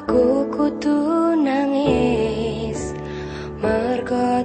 aku kutu nangis. Mergo